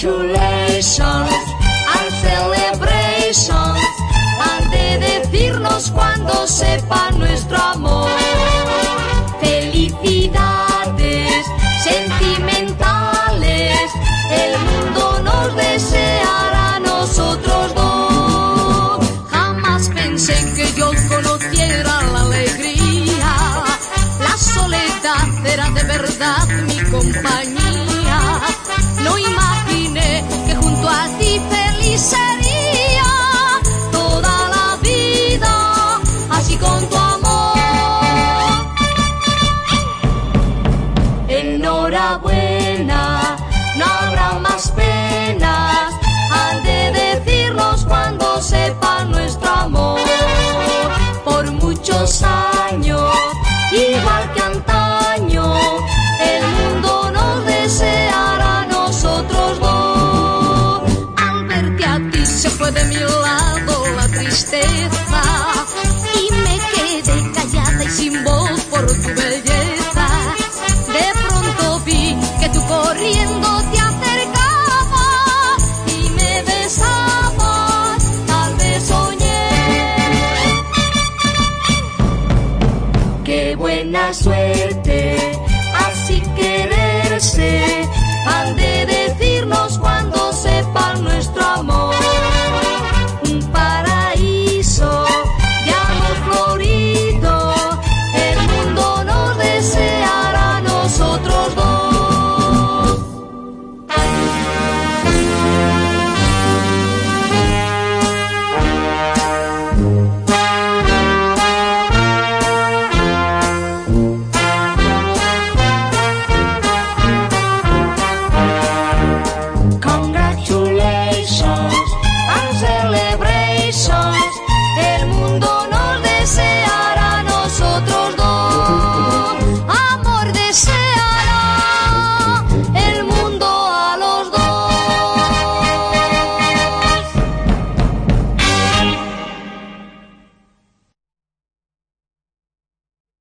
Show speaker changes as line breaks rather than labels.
congratulations and celebrations han de decirnos cuando sepan nuestro amor. Felicidades sentimentales, el mundo nos deseará a nosotros dos. Jamás pensé que yo conociera la alegría, la soledad era de verdad mi compañía. Enhorabuena, no habrá más penas, han de decirnos cuando sepan nuestro amor. Por muchos años, igual que antaño, el mundo nos deseará a nosotros dos. Al verte a ti se fue de mi lado la tristeza Qué buena suerte,